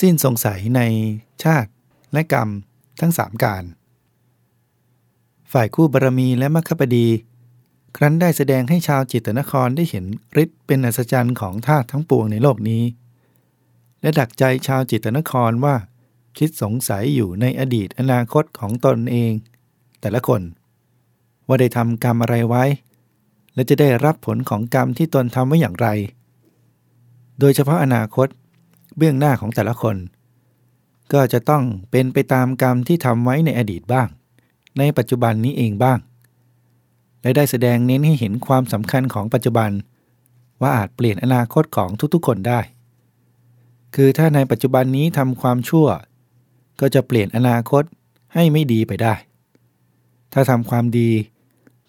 สิ้นสงสัยในชาติและกรรมทั้งสามการ ฝ่ายคู่บารมีและมัคคปดี ครั้นได้แสดงให้ชาวจิตนครได้เห็นฤทธิ์เป็นอัศจรรย์ของธาตุทั้งปวงในโลกนี้ และดักใจชาวจิตนครว่า คิดสงสัยอยู่ในอดีตอนาคตของตนเอง แต่ละคน ว่าได้ทำกรรมอะไรไว้ และจะได้รับผลของกรรมที่ตนทำไว้อย่างไร โดยเฉพาะอนาคตเบื้องหน้าของแต่ละคน ก็จะต้องเป็นไปตามกรรมที่ทำไว้ในอดีตบ้าง ในปัจจุบันนี้เองบ้าง และได้แสดงเน้นให้เห็นความสำคัญของปัจจุบัน ว่าอาจเปลี่ยนอนาคตของทุกๆคนได้ คือถ้าในปัจจุบันนี้ทำความชั่ว ก็จะเปลี่ยนอนาคตให้ไม่ดีไปได้ ถ้าทำความดี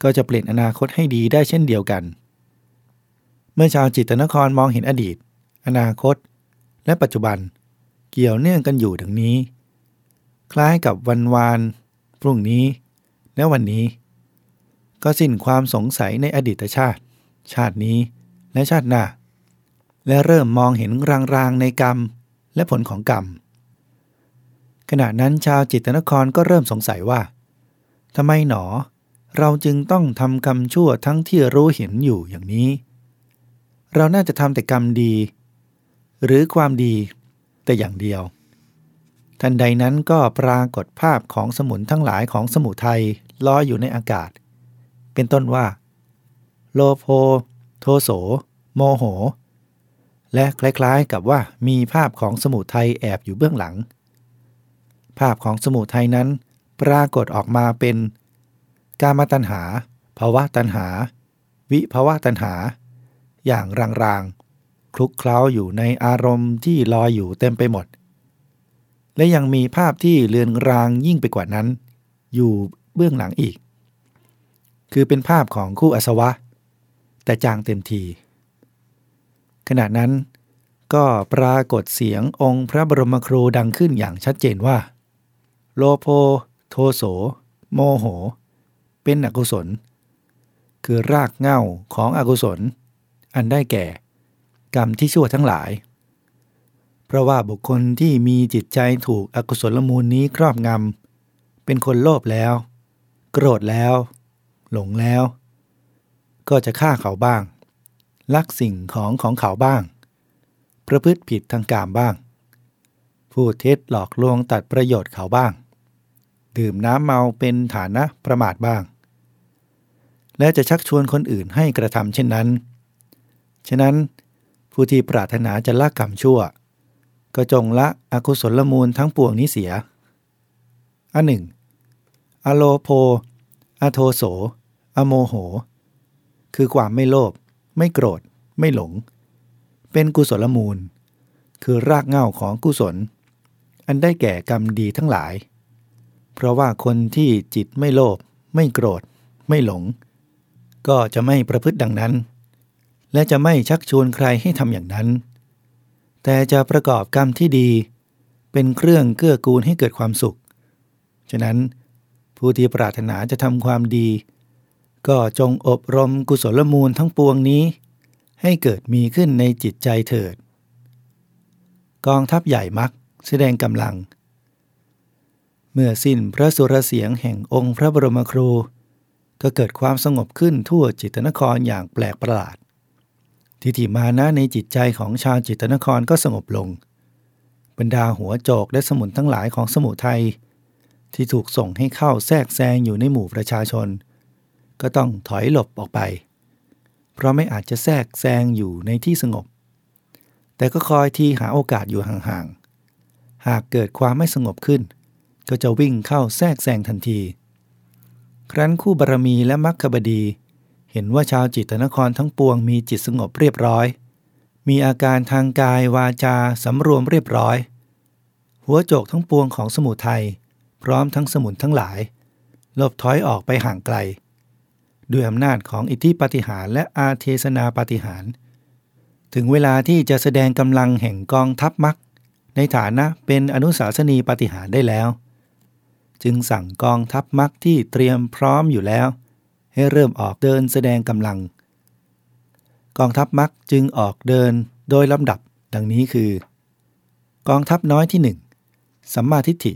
ก็จะเปลี่ยนอนาคตให้ดีได้เช่นเดียวกัน เมื่อชาวจิตนครมองเห็นอดีต อนาคต และปัจจุบัน เกี่ยวเนื่องกันอยู่ดังนี้ คล้ายกับวันวาน พรุ่งนี้ และวันนี้ ก็สิ้นความสงสัยในอดีตชาติ ชาตินี้และชาติหน้า และเริ่มมองเห็นรางๆในกรรมและผลของกรรม ขณะนั้นชาวจิตนครก็เริ่มสงสัยว่าทำไมหนอ เราจึงต้องทำกรรมชั่วทั้งที่รู้เห็นอยู่อย่างนี้ เราน่าจะทำแต่กรรมดี หรือความดีแต่อย่างเดียวทันใดนั้นก็ปรากฏภาพของสมุนทั้งหลายของสมุทัยลอยอยู่ในอากาศ เป็นต้นว่า โลโภ โทโส โมโห และคล้ายๆกับว่ามีภาพของสมุทัยแอบอยู่เบื้องหลัง ภาพของสมุทัยนั้นปรากฏออกมาเป็น กามตัณหาภาวะตัณหา วิภาวะตัณหา อย่างรางๆ คลุกเคล้าอยู่ในอารมณ์ที่ลอยอยู่เต็มไปหมด และยังมีภาพที่เลือนรางยิ่งไปกว่านั้น อยู่เบื้องหลังอีก คือเป็นภาพของคู่อสวะ แต่จางเต็มที ขณะนั้นก็ปรากฏเสียงองค์พระบรมครูดังขึ้นอย่างชัดเจนว่า โลโพโทโส โมโห เป็นอกุศล คือรากเง่าของอกุศล อันได้แก่ กรรมที่ชั่วทั้งหลาย เพราะว่าบุคคลที่มีจิตใจถูกอกุศลมูลนี้ครอบงำเป็นคนโลภแล้ว โกรธแล้ว หลงแล้ว ก็จะฆ่าเขาบ้าง ลักสิ่งของของเขาบ้าง ประพฤติผิดทางกามบ้าง พูดเท็จหลอกลวงตัดประโยชน์เขาบ้าง ดื่มน้ำเมาเป็นฐานะประมาทบ้าง และจะชักชวนคนอื่นให้กระทำเช่นนั้น ฉะนั้นผู้ที่ปรารถนาจะละกรรมชั่ว ก็จงละอกุศลมูลทั้งปวงนี้เสียอันหนึ่ง อโลโพ อโทโส โมโห คือความไม่โลภไม่โกรธ ไม่หลง เป็นกุศลมูล คือรากเหง้าของกุศล อันได้แก่กรรมดีทั้งหลาย เพราะว่าคนที่จิตไม่โลภไม่โกรธ ไม่หลง ก็จะไม่ประพฤติดังนั้น และจะไม่ชักชวนใครให้ทำอย่างนั้น แต่จะประกอบกรรมที่ดี เป็นเครื่องเกื้อกูลให้เกิดความสุข ฉะนั้นผู้ที่ปรารถนาจะทำความดี ก็จงอบรมกุศลมูลทั้งปวงนี้ ให้เกิดมีขึ้นในจิตใจเถิด กองทัพใหญ่มักแสดงกำลัง เมื่อสิ้นพระสุรเสียงแห่งองค์พระบรมครู ก็เกิดความสงบขึ้นทั่วจิตนครอย่างแปลกประหลาด ทิฏฐิมานะในจิตใจของชาวจิตนครก็สงบลง บรรดาหัวโจกและสมุนทั้งหลายของสมุทัยที่ถูกส่งให้เข้าแทรกแซงอยู่ในหมู่ประชาชน ก็ต้องถอยหลบออกไป เพราะไม่อาจจะแทรกแซงอยู่ในที่สงบ แต่ก็คอยที่หาโอกาสอยู่ห่างๆ หากเกิดความไม่สงบขึ้น ก็จะวิ่งเข้าแทรกแซงทันที ครั้นคู่บารมีและมัคคบดี เห็นว่าชาวจิตนครทั้งปวงมีจิตสงบเรียบร้อย มีอาการทางกายวาจาสำรวมเรียบร้อย หัวโจกทั้งปวงของสมุทัยพร้อมทั้งสมุนทั้งหลายหลบถอยออกไปห่างไกล ด้วยอำนาจของอิทธิปฏิหารและอาเทศนาปฏิหาร ถึงเวลาที่จะแสดงกำลังแห่งกองทัพมักในฐานะเป็นอนุสาสนีปฏิหารได้แล้ว จึงสั่งกองทัพมักที่เตรียมพร้อมอยู่แล้ว ให้เริ่มออกเดินแสดงกำลัง กองทัพมักจึงออกเดินโดยลำดับดังนี้คือ กองทัพน้อยที่หนึ่งสัมมาทิฏฐิ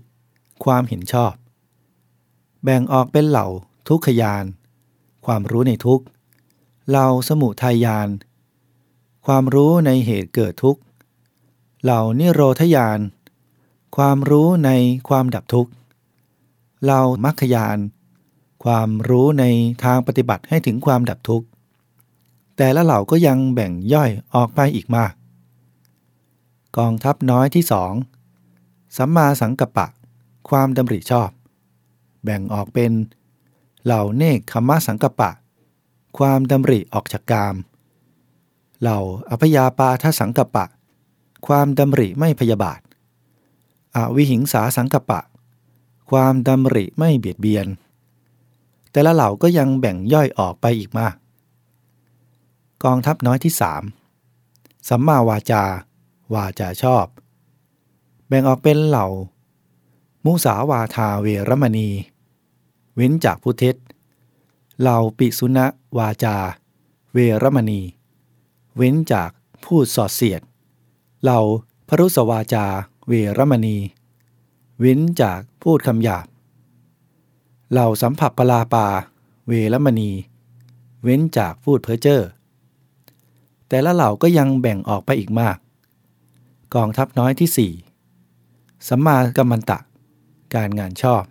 ความเห็นชอบ แบ่งออกเป็นเหล่าทุกขยาน ความรู้ในทุกเหล่าสมุทัยยานความรู้ในเหตุเกิดทุกข์เหล่านิโรธยานความรู้ในความดับทุกข์เหลามรรคยานความรู้ในทางปฏิบัติให้ถึงความดับทุกข์ แต่ละเหล่าก็ยังแบ่งย่อยออกไปอีกมาก กองทัพน้อยที่สองสัมมาสังกัปปะ ความดำริชอบ แบ่งออกเป็น เหล่าเนคขมสังกปะ ความดำริออกจากกาม เหล่าอภยาปาทสังกปะ ความดำริไม่พยาบาท อวิหิงสาสังกปปะ ความดำริไม่เบียดเบียน แต่ละเหล่าก็ยังแบ่งย่อยออกไปอีกมาก กองทัพน้อยที่สามสัมมาวาจา วาจาชอบ แบ่งออกเป็นเหล่า มุสาวาทาเวรมณี เว้นจากพุทธเทศเหล่าปิสุณวาจา เวรมณี เว้นจากพูดสอดเสียดเหล่าพรุสวาจา เวรมณี เว้นจากพูดคำหยาบเหล่าสัมผัสปลาปา เวรมณี เว้นจากพูดเพ้อเจ้อแต่ละเหล่าก็ยังแบ่งออกไปอีกมาก กองทัพน้อยที่สี่สัมมากัมมันตะ การงานชอบ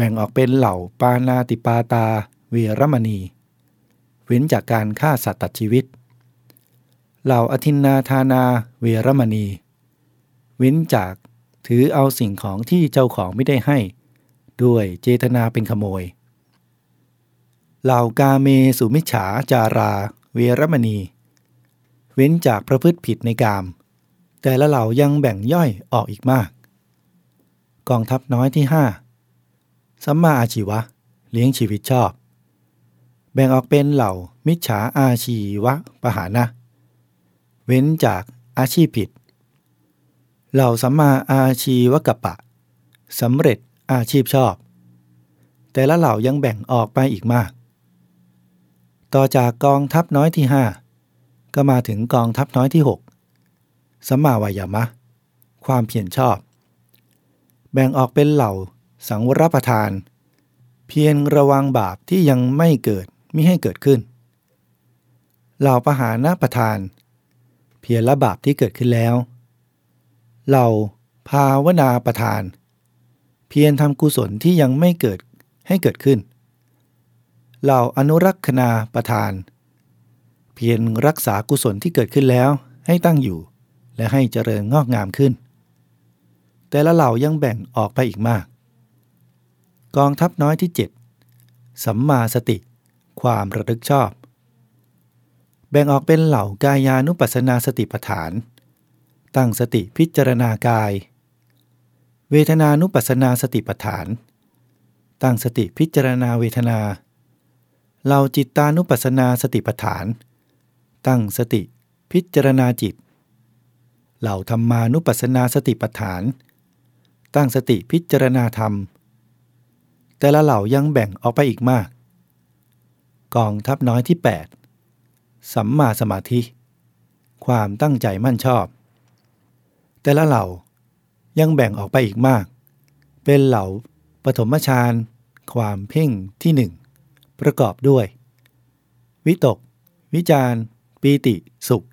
แบ่งออกเป็นเหล่าปานาติปาตาเวรมณี เว้นจากการฆ่าสัตว์ตัดชีวิต เหล่าอธินนาธานาเวรมณี เว้นจากถือเอาสิ่งของที่เจ้าของไม่ได้ให้ ด้วยเจตนาเป็นขโมย เหล่ากาเมสุมิฉาจาราเวรมณี เว้นจากประพฤติผิดในกาม แต่ละเหล่ายังแบ่งย่อยออกอีกมาก กองทัพน้อยที่ห้า สัมมาอาชีวะ เลี้ยงชีวิตชอบ แบ่งออกเป็นเหล่ามิจฉาอาชีวะปหานะ เว้นจากอาชีพผิด เหล่าสัมมาอาชีวกัปปะสำเร็จอาชีพชอบ แต่ละเหล่ายังแบ่งออกไปอีกมาก ต่อจากกองทัพน้อยที่ห้าก็มาถึงกองทัพน้อยที่หกสัมมาวายามะ ความเพียรชอบ แบ่งออกเป็นเหล่า สังวรประทาน เพียรระวังบาปที่ยังไม่เกิดมิให้เกิดขึ้น เหล่าปหานาประทาน เพียรละบาปที่เกิดขึ้นแล้ว เหล่าภาวนาประทาน เพียรทำกุศลที่ยังไม่เกิดให้เกิดขึ้น เหล่าอนุรักษณาประทาน เพียรรักษากุศลที่เกิดขึ้นแล้วให้ตั้งอยู่และให้เจริญงอกงามขึ้น แต่ละเหล่ายังแบ่งออกไปอีกมาก กองทัพน้อยที่ 7 สัมมาสติ ความระลึกชอบ แบ่งออกเป็นเหล่ากายานุปัสสนาสติปฐาน ตั้งสติพิจารณากาย เวทนานุปัสสนาสติปฐาน ตั้งสติพิจารณาเวทนาเหล่าจิตานุปัสสนาสติปฐาน ตั้งสติพิจารณาจิต เหล่าธรรมานุปัสสนาสติปฐาน ตั้งสติพิจารณาธรรม แต่ละเหล่ายังแบ่งออกไปอีกมาก กองทัพน้อยที่ 8 สัมมาสมาธิ ความตั้งใจมั่นชอบ แต่ละเหล่ายังแบ่งออกไปอีกมาก เป็นเหล่าปฐมฌานความเพ่งที่หนึ่งประกอบด้วย วิตก วิจารปีติ สุข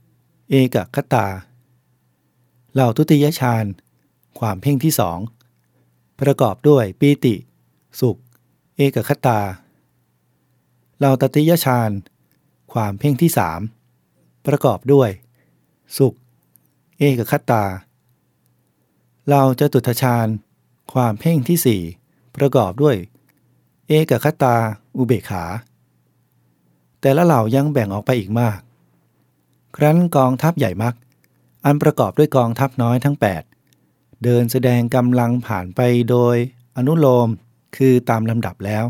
เอกคตา เหล่าทุติยฌานความเพ่งที่สองประกอบด้วยปีติ สุข เอกคตาเหล่าตติยฌานความเพ่งที่สามประกอบด้วย สุข เอกคตาเหล่าจะตุทฌานความเพ่งที่สี่ประกอบด้วย เอกคตาอุเบขา แต่ละเหล่ายังแบ่งออกไปอีกมาก ครั้นกองทัพใหญ่มัก อันประกอบด้วยกองทัพน้อยทั้ง 8 เดินแสดงกำลังผ่านไปโดยอนุโลม คือตามลำดับแล้ว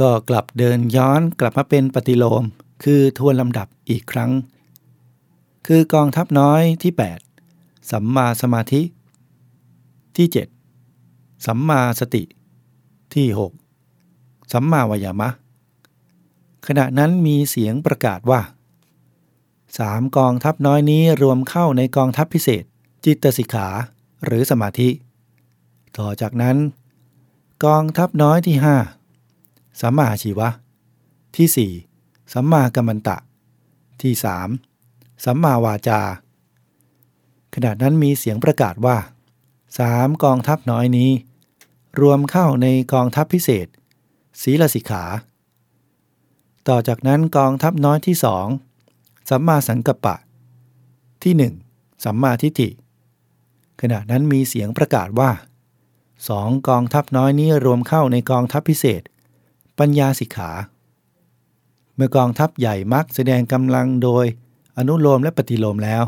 ก็กลับเดินย้อนกลับมาเป็นปฏิโลม คือทวนลำดับอีกครั้ง คือกองทัพน้อยที่ 8 สัมมาสมาธิ ที่ 7 สัมมาสติ ที่ 6 สัมมาวายามะ ขณะนั้นมีเสียงประกาศว่าสามกองทัพน้อยนี้รวมเข้าในกองทัพพิเศษ จิตสิกขาหรือสมาธิ ต่อจากนั้น กองทัพน้อยที่ห้าสัมมาชีวะ ที่สี่สัมมากัมมันตะ ที่สามสัมมาวาจา ขณะนั้นมีเสียงประกาศว่าสามกองทัพน้อยนี้ รวมเข้าในกองทัพพิเศษ ศีลสิกขา ต่อจากนั้นกองทัพน้อยที่สองสัมมาสังกัปปะ ที่หนึ่งสัมมาทิฏฐิขณะนั้นมีเสียงประกาศว่า สองกองทัพน้อยนี้รวมเข้าในกองทัพพิเศษ ปัญญาสิกขา เมื่อกองทัพใหญ่มักแสดงกำลังโดยอนุโลมและปฏิโลมแล้ว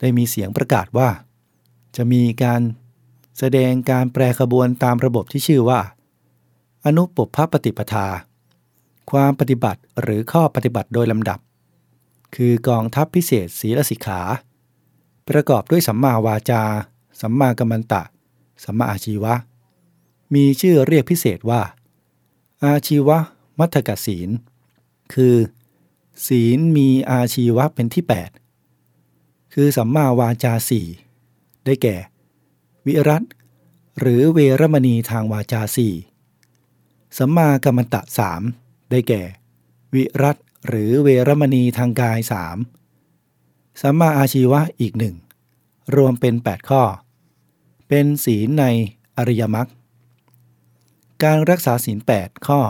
ได้มีเสียงประกาศว่า จะมีการแสดงการแปรขบวนตามระบบที่ชื่อว่า อนุปภปฏิปทา ความปฏิบัติหรือข้อปฏิบัติโดยลำดับ คือกองทัพพิเศษศีลสิกขา ประกอบด้วยสัมมาวาจา สัมมากัมมันตะ สัมมาอาชีวะ มีชื่อเรียกพิเศษว่า อาชีวะมัทกศีล คือ ศีลมีอาชีวะเป็นที่ 8 คือสัมมาวาจาสี่ได้แก่ วิรัตหรือเวรมณีทางวาจาสี่สัมมากัมมันตะสามได้แก่ วิรัตหรือเวรมณีทางกายสามสัมมาอาชีวะอีกหนึ่งรวมเป็น 8 ข้อ เป็นศีลในอริยมรรคการรักษาศีล8ข้อ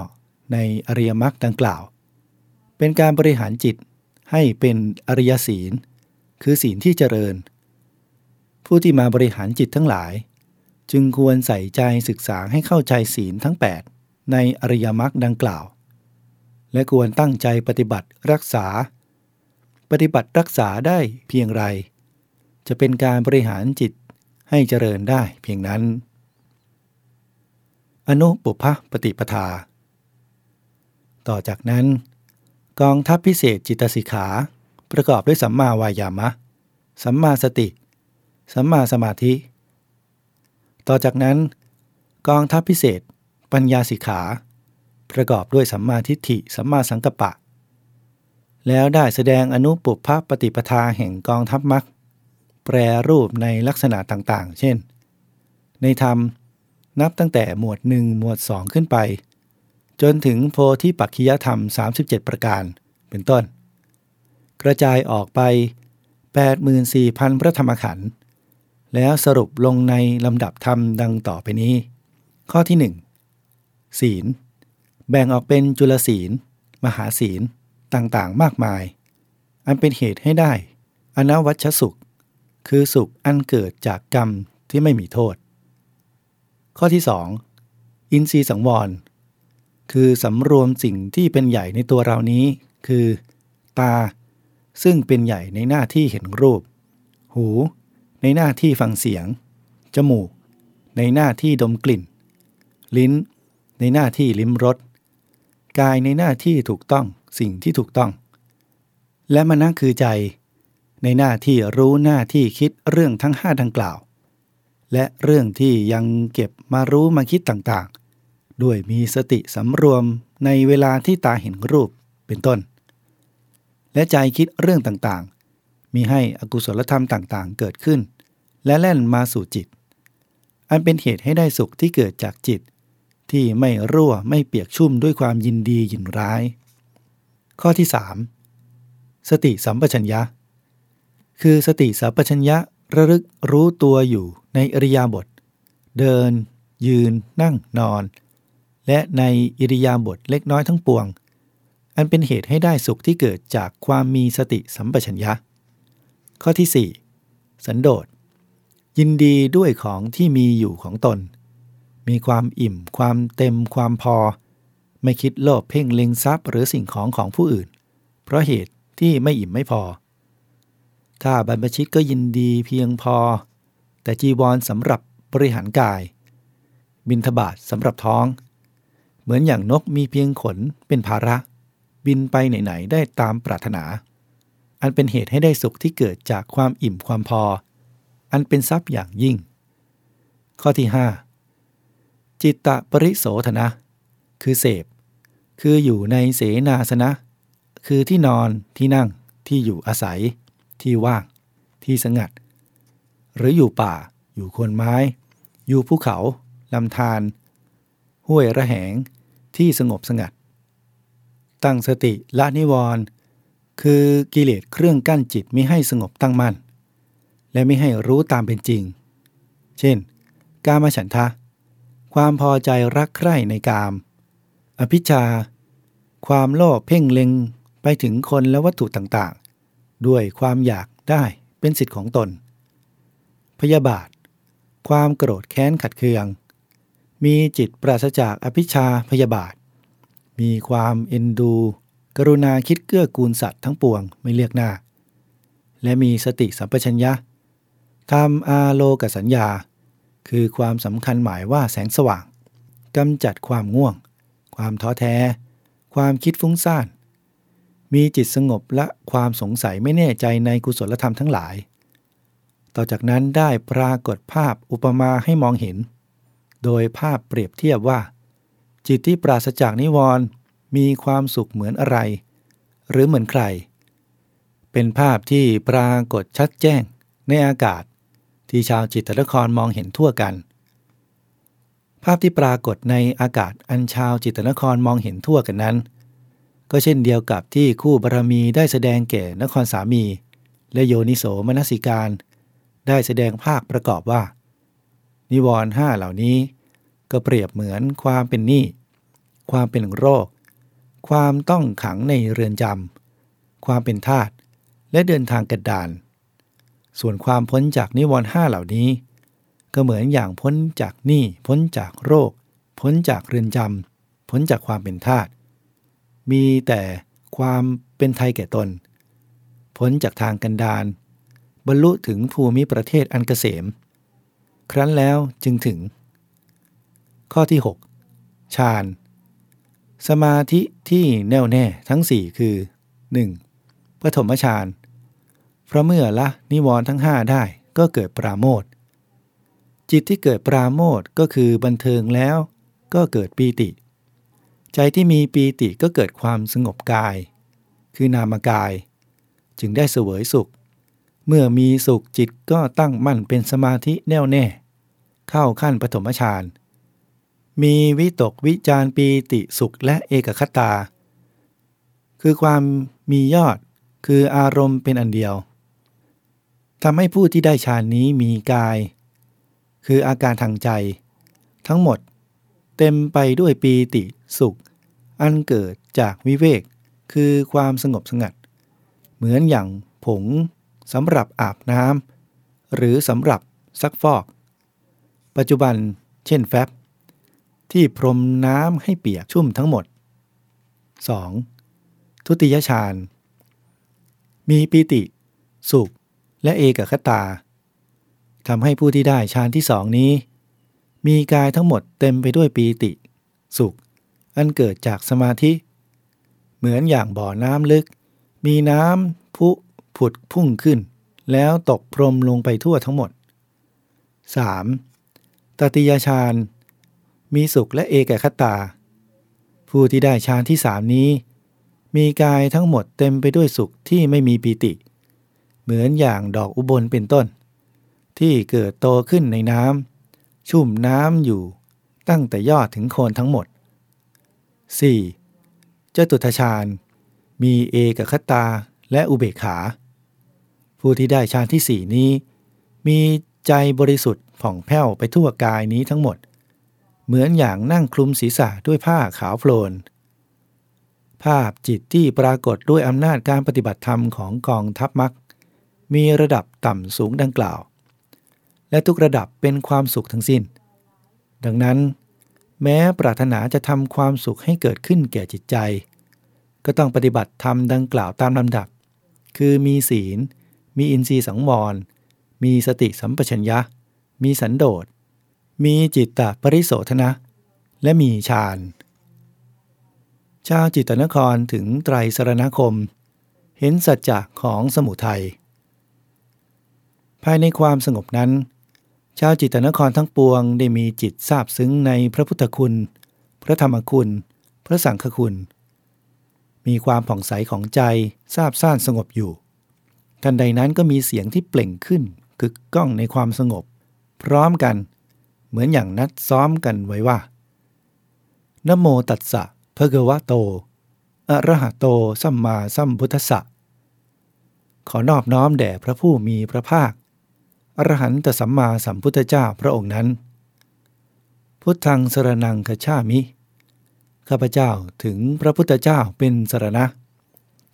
ในอริยมรรคดังกล่าว เป็นการบริหารจิตให้เป็นอริยศีล คือศีลที่เจริญ ผู้ที่มาบริหารจิตทั้งหลาย จึงควรใส่ใจศึกษาให้เข้าใจศีลทั้ง 8 ในอริยมรรคดังกล่าว และควรตั้งใจปฏิบัติรักษา ปฏิบัติรักษาได้เพียงไร จะเป็นการบริหารจิต ให้เจริญได้เพียงนั้น อนุปุพปฏิปทา ต่อจากนั้น กองทัพพิเศษจิตสิกขาประกอบด้วยสัมมาวายามะ สัมมาสติ สัมมาสมาธิ ต่อจากนั้น กองทัพพิเศษ ปัญญาสิกขา ประกอบด้วยสัมมาทิฏฐิ สัมมาสังกัปปะ แล้วได้แสดงอนุปุพพปฏิปทาแห่งกองทัพมรรค แปรรูปในลักษณะต่างๆ เช่น ในธรรมนับตั้งแต่หมวดหนึ่งหมวดสองขึ้นไป จนถึงโพธิปักขิยธรรม 37 ประการ เป็นต้น กระจายออกไป 84,000 พระธรรมขันธ์แล้วสรุปลงในลำดับธรรมดังต่อไปนี้ ข้อที่ 1 ศีล แบ่งออกเป็นจุลศีล มหาศีล ต่างๆ มากมาย อันเป็นเหตุให้ได้ อนวัชสุข คือสุขอันเกิดจากกรรมที่ไม่มีโทษ ข้อที่ 2. อินทรีย์สังวร คือสำรวมสิ่งที่เป็นใหญ่ในตัวเรานี้ คือ ตา ซึ่งเป็นใหญ่ในหน้าที่เห็นรูป หู ในหน้าที่ฟังเสียง จมูก ในหน้าที่ดมกลิ่น ลิ้น ในหน้าที่ลิ้มรสกายในหน้าที่ถูกต้องสิ่งที่ถูกต้อง และมณะคือใจ ในหน้าที่รู้หน้าที่คิดเรื่องทั้งห้าดังกล่าว และเรื่องที่ยังเก็บมารู้มาคิดต่างๆ ด้วยมีสติสำรวมในเวลาที่ตาเห็นรูปเป็นต้น และใจคิดเรื่องต่างๆ มีให้อกุศลธรรมต่างๆ เกิดขึ้น และแล่นมาสู่จิต อันเป็นเหตุให้ได้สุขที่เกิดจากจิต ที่ไม่รั่วไม่เปียกชุ่มด้วยความยินดียินร้าย ข้อที่ 3. สติสัมปชัญญะ คือสติสัมปชัญญะระลึกรู้ตัวอยู่ในอริยาบทเดิน ยืน นั่งนอน และในอิริยาบถเล็กน้อยทั้งปวง อันเป็นเหตุให้ได้สุขที่เกิดจากความมีสติสัมปชัญญะ ข้อที่ 4. สันโดษ ยินดีด้วยของที่มีอยู่ของตน มีความอิ่ม ความเต็ม ความพอ ไม่คิดโลภเพ่งเล็งทรัพย์หรือสิ่งของของผู้อื่น เพราะเหตุที่ไม่อิ่มไม่พอ ถ้าบรรพชิตก็ยินดีเพียงพอ แต่จีวรสำหรับบริหารกาย บินทบาทสำหรับท้อง เหมือนอย่างนกมีเพียงขนเป็นภาระ บินไปไหนๆได้ตามปรารถนา อันเป็นเหตุให้ได้สุขที่เกิดจากความอิ่มความพอ อันเป็นทรัพย์อย่างยิ่ง ข้อที่ 5 จิตตปริโสธนะ คือเสพ คืออยู่ในเสนาสนะ คือที่นอนที่นั่งที่อยู่อาศัย ที่ว่างที่สงัด หรืออยู่ป่า อยู่โคนไม้ อยู่ภูเขาลำธารห้วยระแหงที่สงบสงัด ตั้งสติละนิวรณ์คือกิเลสเครื่องกั้นจิตไม่ให้สงบตั้งมั่น และไม่ให้รู้ตามเป็นจริง เช่น กามฉันทะ ความพอใจรักใคร่ในกาม อภิชา ความโลภเพ่งเล็งไปถึงคนและวัตถุต่าง ด้วยความอยากได้เป็นสิทธิ์ของตน พยาบาท ความโกรธแค้นขัดเคือง มีจิตปราศจากอภิชาพยาบาท มีความเอ็นดู กรุณาคิดเกื้อกูลสัตว์ทั้งปวงไม่เลือกหน้า และมีสติสัมปชัญญะทำอาโลกสัญญา คือความสำคัญหมายว่าแสงสว่างกำจัดความง่วง ความท้อแท้ ความคิดฟุ้งซ่าน มีจิตสงบและความสงสัยไม่แน่ใจในกุศลธรรมทั้งหลาย ต่อจากนั้นได้ปรากฏภาพอุปมาให้มองเห็น โดยภาพเปรียบเทียบว่า จิตที่ปราศจากนิวรณ์มีความสุขเหมือนอะไร หรือเหมือนใคร เป็นภาพที่ปรากฏชัดแจ้งในอากาศ ที่ชาวจิตรครมองเห็นทั่วกัน ภาพที่ปรากฏในอากาศอันชาวจิตรครมองเห็นทั่วกันนั้น ก็เช่นเดียวกับที่คู่บารมีได้แสดงแก่นครสามี และโยนิโสมนสิการ ได้แสดงภาคประกอบว่า นิวรณ์ห้าเหล่านี้ ก็เปรียบเหมือนความเป็นหนี้ความเป็นโรค ความต้องขังในเรือนจำความเป็นทาสและเดินทางกระดาน ส่วนความพ้นจากนิวรณ์ห้าเหล่านี้ ก็เหมือนอย่างพ้นจากหนี้พ้นจากโรค พ้นจากเรือนจำพ้นจากความเป็นทาส มีแต่ความเป็นไทยแก่ตน พ้นจากทางกันดานบรรลุถึงภูมิประเทศอันเกษม ครั้นแล้วจึงถึง ข้อที่ 6 ฌาน สมาธิที่แน่วแน่ทั้งสี่คือ 1. ปฐมฌานเพราะเมื่อละนิวรณ์ทั้งห้าได้ก็เกิดปราโมทจิตที่เกิดปราโมทก็คือบันเทิงแล้วก็เกิดปีติ ใจที่มีปีติก็เกิดความสงบกาย คือนามกาย จึงได้เสวยสุข เมื่อมีสุขจิตก็ตั้งมั่นเป็นสมาธิแน่วแน่ เข้าขั้นปฐมฌานมีวิตกวิจารปีติสุขและเอกคตา คือความมียอดคืออารมณ์เป็นอันเดียวทำให้ผู้ที่ได้ฌานนี้มีกาย คืออาการทางใจ ทั้งหมดเต็มไปด้วยปีติ สุข อันเกิดจากวิเวก คือความสงบสงัด เหมือนอย่างผงสำหรับอาบน้ำหรือสำหรับซักฟอก ปัจจุบันเช่นแฟบ ที่พรมน้ำให้เปียกชุ่มทั้งหมด 2. ทุติยฌานมีปิติ สุข และเอกคตาทำให้ผู้ที่ได้ฌานที่สองนี้ มีกายทั้งหมดเต็มไปด้วยปีติ สุข อันเกิดจากสมาธิ เหมือนอย่างบ่อน้ำลึก มีน้ำพุผุดพุ่งขึ้น แล้วตกพรมลงไปทั่วทั้งหมด 3. ตติยฌานมีสุขและเอกคตา ผู้ที่ได้ฌานที่สามนี้ มีกายทั้งหมดเต็มไปด้วยสุขที่ไม่มีปีติ เหมือนอย่างดอกอุบลเป็นต้น ที่เกิดโตขึ้นในน้ำชุ่มน้ำอยู่ตั้งแต่ยอดถึงโคนทั้งหมด 4. เจตุทชาญ มีเอกคตาและอุเบกขา ผู้ที่ได้ฌานที่สี่นี้ มีใจบริสุทธิ์ผ่องแผ้วไปทั่วกายนี้ทั้งหมด เหมือนอย่างนั่งคลุมศีรษะด้วยผ้าขาวโพลน ภาพจิตที่ปรากฏด้วยอำนาจการปฏิบัติธรรมของกองทัพมักมีระดับต่ำสูงดังกล่าว และทุกระดับเป็นความสุขทั้งสิ้น ดังนั้น แม้ปรารถนาจะทำความสุขให้เกิดขึ้นแก่จิตใจ ก็ต้องปฏิบัติธรรมดังกล่าวตามลำดับ คือมีศีล มีอินทรีย์สังวร มีสติสัมปชัญญะ มีสันโดษ มีจิตตปริโสธนะ และมีฌาน ชาวจิตนครถึงไตรสรณคม เห็นสัจจะของสมุทัย ภายในความสงบนั้น ชาวจิตนครทั้งปวงได้มีจิตซาบซึ้งในพระพุทธคุณ พระธรรมคุณ พระสังฆคุณ มีความผ่องใสของใจซาบซ่านสงบอยู่ ทันใดนั้นก็มีเสียงที่เปล่งขึ้นกึกก้องในความสงบ พร้อมกัน เหมือนอย่างนัดซ้อมกันไว้ว่านโมตัสสะภะคะวะโต อะระหะโต สัมมาสัมพุทธะขอนอบน้อมแด่พระผู้มีพระภาค อรหันตสัมมาสัมพุทธเจ้าพระองค์นั้น พุทธังสรนังคชามิ ข้าพเจ้าถึงพระพุทธเจ้าเป็นสรณะ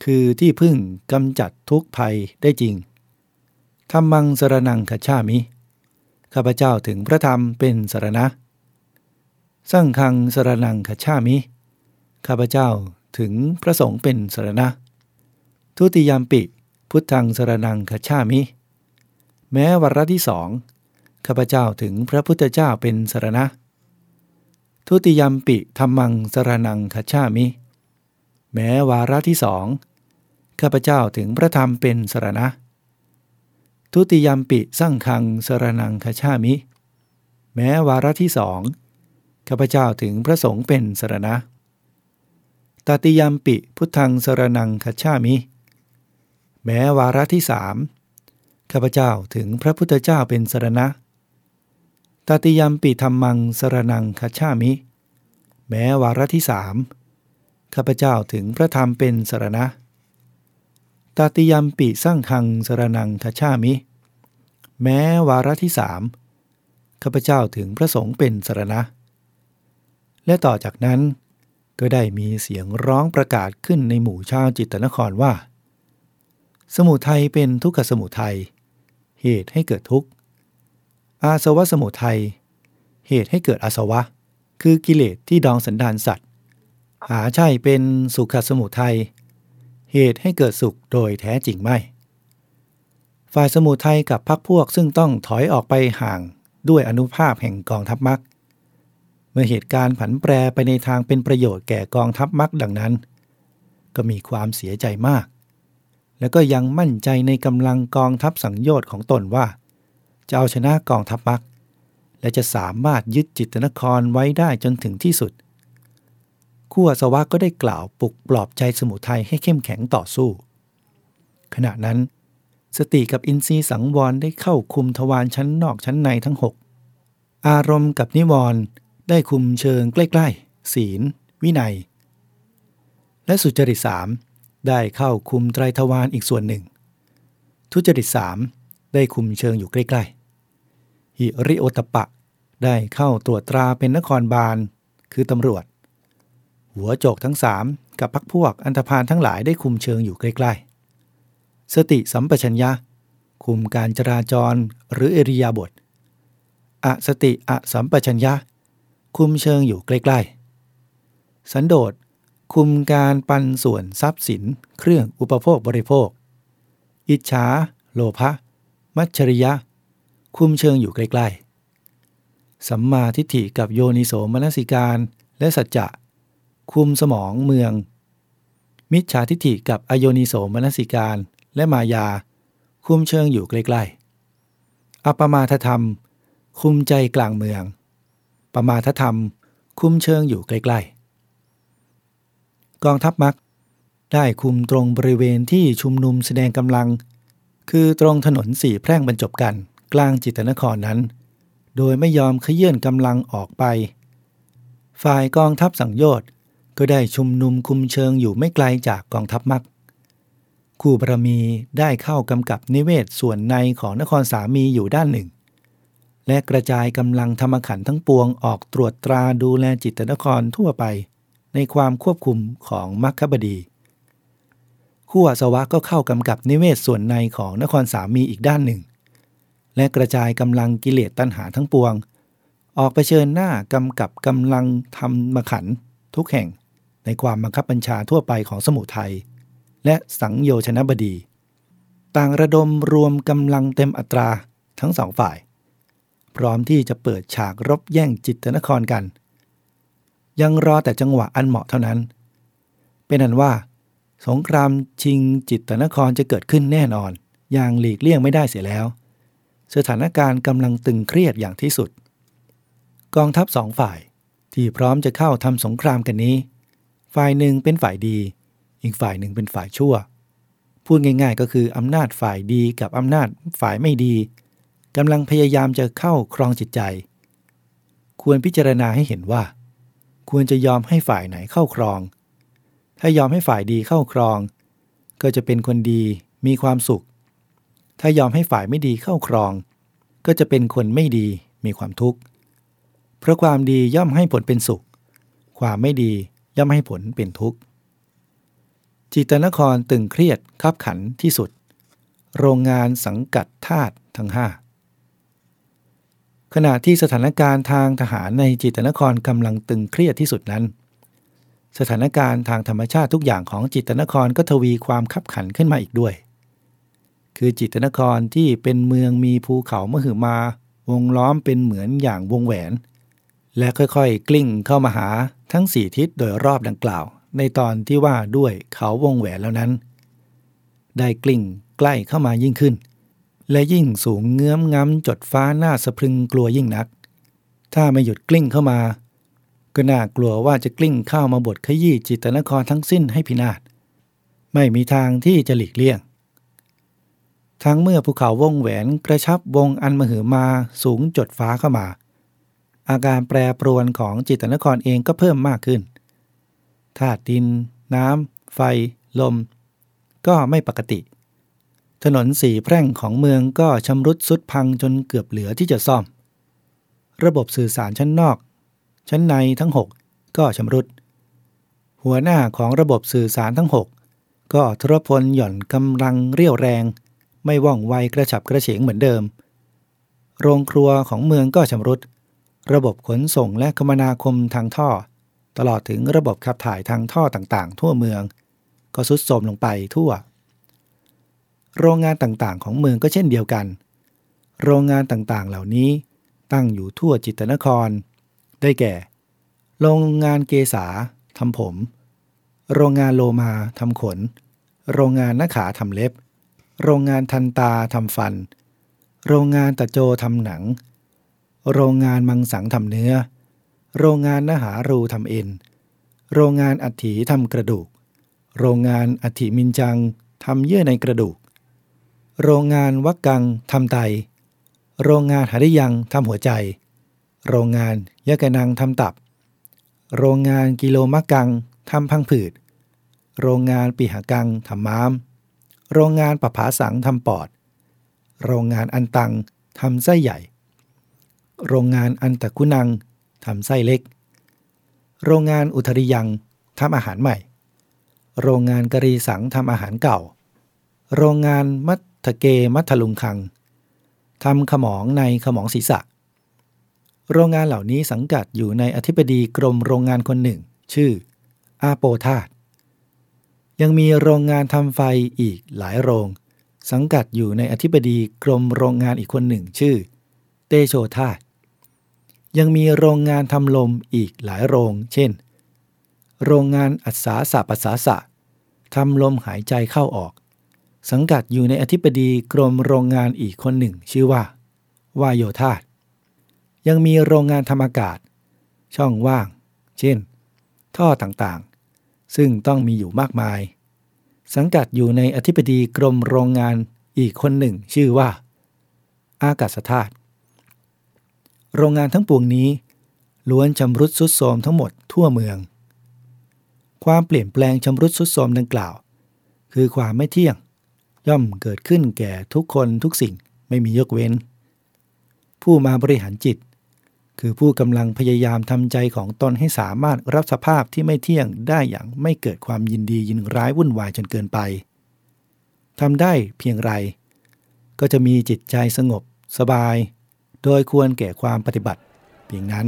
คือที่พึ่งกำจัดทุกภัยได้จริงธรรมังสรนังคชามิ ข้าพเจ้าถึงพระธรรมเป็นสรณะสั่งคังสรนังขชามิ ข้าพเจ้าถึงพระสงฆ์เป็นสรณะ ทุติยามปิ พุทธังสรนังขชามิ แม้วาระที่สองข้าพเจ้าถึงพระพุทธเจ้าเป็นสรณะ ทุติยมปิธรรมังสรนังขชามิ แม้วาระที่สองข้าพเจ้าถึงพระธรรมเป็นสรณะ ทุติยมปิสั่งคังสรนังขชามิ แม้วาระที่สองข้าพเจ้าถึงพระสงฆ์เป็นสรณะ ตติยมปิพุทธังสรนังคัจามิ แม้วาระที่สาม ข้าพเจ้าถึงพระพุทธเจ้าเป็นสรณะ ตติยมปิธรรมังสรนังคัจฉามิ แม้วาระที่สามข้าพเจ้าถึงพระธรรมเป็นสรณะ ตติยมปิสร้างคังสรนังคัจฉามิ แม้วาระที่สามข้าพเจ้าถึงพระสงฆ์เป็นสรณะ และต่อจากนั้นก็ได้มีเสียงร้องประกาศขึ้นในหมู่ชาวจิตตนครว่า สมุทัยเป็นทุกขสมุทัย เหตุให้เกิดทุกข์ อาสวะสมุทัย เหตุให้เกิดอาสวะ คือกิเลสที่ดองสันดานสัตว์ หาใช่เป็นสุขสมุทัย เหตุให้เกิดสุขโดยแท้จริงไม่ ฝ่ายสมุทัยกับพรรคพวกซึ่งต้องถอยออกไปห่างด้วยอนุภาพแห่งกองทัพมรรคเมื่อเหตุการณ์ผันแปรไปในทางเป็นประโยชน์แก่กองทัพมักดังนั้น ก็มีความเสียใจมาก แล้วก็ยังมั่นใจในกำลังกองทัพสังโยชน์ของตนว่า จะเอาชนะกองทัพมัก และจะสามารถยึดจิตนครไว้ได้จนถึงที่สุดคู่อสวะก็ได้กล่าวปลุกปลอบใจสมุทัยให้เข้มแข็งต่อสู้ ขณะนั้น สติกับอินทรีย์สังวรได้เข้าคุมทวารชั้นนอกชั้นในทั้งหกอารมณ์กับนิวรณ์ได้คุมเชิงใกล้ ๆ ศีล วินัย และสุจริตสาม ได้เข้าคุมไตรทวารอีกส่วนหนึ่ง ทุจริตสามได้คุมเชิงอยู่ใกล้ๆ หิริโอตปะ ได้เข้าตรวจตราเป็นนครบาล คือตำรวจ หัวโจกทั้งสามกับพักพวกอันธพาลทั้งหลายได้คุมเชิงอยู่ใกล้ๆ สติสัมปชัญญะ คุมการจราจรหรือเอริยาบทอสติอสัมปชัญญะ คุมเชิงอยู่ใกล้ๆ สันโดษ คุมการปันส่วนทรัพย์สิน เครื่องอุปโภคบริโภค อิจฉา โลภะ มัจฉริยะ คุมเชิงอยู่ใกล้ ๆ สัมมาทิฏฐิกับโยนิโสมนสิการและสัจจะ คุมสมองเมือง มิจฉาทิฏฐิกับอโยนิโสมนสิการและมายา คุมเชิงอยู่ใกล้ๆอัปมาทธรรม คุมใจกลางเมือง ปมาทธรรม คุมเชิงอยู่ใกล้ๆ กองทัพมักได้คุมตรงบริเวณที่ชุมนุมแสดงกำลัง คือตรงถนนสี่แพร่งบรรจบกัน กลางจิตนครนั้น โดยไม่ยอมขยื่นกำลังออกไป ฝ่ายกองทัพสังโยชน์ก็ได้ชุมนุมคุมเชิงอยู่ไม่ไกลจากกองทัพมักคู่บารมีได้เข้ากำกับนิเวศส่วนในของนครสามีอยู่ด้านหนึ่ง และกระจายกำลังธรรมขันทั้งปวงออกตรวจตราดูแลจิตนครทั่วไป ในความควบคุมของมัคคบดีขั้วสวะก็เข้ากำกับนิเวศส่วนในของนครสามีอีกด้านหนึ่ง และกระจายกำลังกิเลสตัณหาทั้งปวง ออกไปเชิญหน้ากำกับกำลังธรรมขันทุกแห่งในความบังคับบัญชาทั่วไปของสมุทัยและสังโยชนบดี ต่างระดมรวมกำลังเต็มอัตราทั้งสองฝ่าย พร้อมที่จะเปิดฉากรบแย่งจิตนครกัน ยังรอแต่จังหวะอันเหมาะเท่านั้น เป็นอันว่า สงครามชิงจิตตนครจะเกิดขึ้นแน่นอน อย่างหลีกเลี่ยงไม่ได้เสียแล้ว สถานการณ์กำลังตึงเครียดอย่างที่สุด กองทัพสองฝ่ายที่พร้อมจะเข้าทำสงครามกันนี้ ฝ่ายหนึ่งเป็นฝ่ายดี อีกฝ่ายหนึ่งเป็นฝ่ายชั่ว พูดง่าย ๆ ก็คืออำนาจฝ่ายดีกับอำนาจฝ่ายไม่ดีกำลังพยายามจะเข้าครองจิตใจ ควรพิจารณาให้เห็นว่า ควรจะยอมให้ฝ่ายไหนเข้าครอง ถ้ายอมให้ฝ่ายดีเข้าครอง ก็จะเป็นคนดีมีความสุข ถ้ายอมให้ฝ่ายไม่ดีเข้าครอง ก็จะเป็นคนไม่ดีมีความทุกข์ เพราะความดีย่อมให้ผลเป็นสุข ความไม่ดีย่อมให้ผลเป็นทุกข์ จิตนครตึงเครียดขับขันที่สุด โรงงานสังกัดธาตุทั้งห้า ขณะที่สถานการณ์ทางทหารในจิตนครกำลังตึงเครียดที่สุดนั้น สถานการณ์ทางธรรมชาติทุกอย่างของจิตนครก็ทวีความขับขันขึ้นมาอีกด้วย คือจิตนครที่เป็นเมืองมีภูเขามหึมาวงล้อมเป็นเหมือนอย่างวงแหวน และค่อยๆ กลิ้งเข้ามาหาทั้งสี่ทิศโดยรอบดังกล่าว ในตอนที่ว่าด้วยเขาวงแหวนแล้วนั้น ได้กลิ้งใกล้เข้ามายิ่งขึ้น และยิ่งสูงเงื้อมง้ำจดฟ้าหน้าสะพรึงกลัวยิ่งนัก ถ้าไม่หยุดกลิ้งเข้ามา ก็น่ากลัวว่าจะกลิ้งเข้ามาบทขยี้จิตนครทั้งสิ้นให้พินาศ ไม่มีทางที่จะหลีกเลี่ยง ทั้งเมื่อภูเขาวงแหวนกระชับวงอันมหือมาสูงจดฟ้าเข้ามา อาการแปรปรวนของจิตนครเองก็เพิ่มมากขึ้นธาตุดิน น้ำ ไฟ ลม ก็ไม่ปกติ ถนนสี่แพร่งของเมืองก็ชำรุดสุดพังจนเกือบเหลือที่จะซ่อม ระบบสื่อสารชั้นนอก ชั้นในทั้ง 6 ก็ชำรุด หัวหน้าของระบบสื่อสารทั้ง 6 ก็ทรพลหย่อนกำลังเรียวแรง ไม่ว่องไวกระฉับกระเฉงเหมือนเดิม โรงครัวของเมืองก็ชำรุด ระบบขนส่งและคมนาคมทางท่อ ตลอดถึงระบบขับถ่ายทางท่อต่างๆ ทั่วเมือง ก็สุดโทรมลงไปทั่ว โรงงานต่างๆ ของเมืองก็เช่นเดียวกัน โรงงานต่างๆ เหล่านี้ตั้งอยู่ทั่วจิตนคร ได้แก่ โรงงานเกษาทำผม โรงงานโลมาทำขน โรงงานนักขาทำเล็บ โรงงานทันตาทำฟัน โรงงานตะโจทำหนัง โรงงานมังสังทำเนื้อ โรงงานนหารูทำเอ็น โรงงานอัฐิทำกระดูก โรงงานอัฐิมินจังทำเยื่อในกระดูก โรงงานวักกังทำไต โรงงานหาริยังทำหัวใจ โรงงานยะกะนังทำตับ โรงงานกิโลมะกังทำพังผืด โรงงานปิหกังทำม้าม โรงงานปะผาสังทำปอด โรงงานอันตังทำไส้ใหญ่ โรงงานอันตะกุนังทำไส้เล็ก โรงงานอุทริยังทำอาหารใหม่ โรงงานกรีสังทำอาหารเก่า โรงงานมัด ทะเกมัทลุงคังทำขมองในขมองศีรษะ โรงงานเหล่านี้สังกัดอยู่ในอธิบดีกรมโรงงานคนหนึ่ง ชื่อ อาโปธาตยังมีโรงงานทำไฟอีกหลายโรง สังกัดอยู่ในอธิบดีกรมโรงงานอีกคนหนึ่ง ชื่อ เตโชธาตยังมีโรงงานทำลมอีกหลายโรง เช่น โรงงานอัศสาสะปัสสาสะทำลมหายใจเข้าออก สังกัดอยู่ในอธิบดีกรมโรงงานอีกคนหนึ่ง ชื่อว่า วายโยธาตยังมีโรงงานทำอากาศ ช่องว่าง เช่น ท่อต่างๆ ซึ่งต้องมีอยู่มากมาย สังกัดอยู่ในอธิบดีกรมโรงงานอีกคนหนึ่ง ชื่อว่า อากาศธาตุโรงงานทั้งปวงนี้ ล้วนชำรุดสุดโทรมทั้งหมดทั่วเมือง ความเปลี่ยนแปลงชำรุดสุดโทรมดังกล่าว คือความไม่เที่ยง ย่อมเกิดขึ้นแก่ทุกคนทุกสิ่งไม่มียกเว้น ผู้มาบริหารจิต คือผู้กำลังพยายามทำใจของตนให้สามารถรับสภาพที่ไม่เที่ยงได้อย่างไม่เกิดความยินดียินร้ายวุ่นวายจนเกินไปทำได้เพียงไร ก็จะมีจิตใจสงบสบาย โดยควรแก่ความปฏิบัติ เพียงนั้น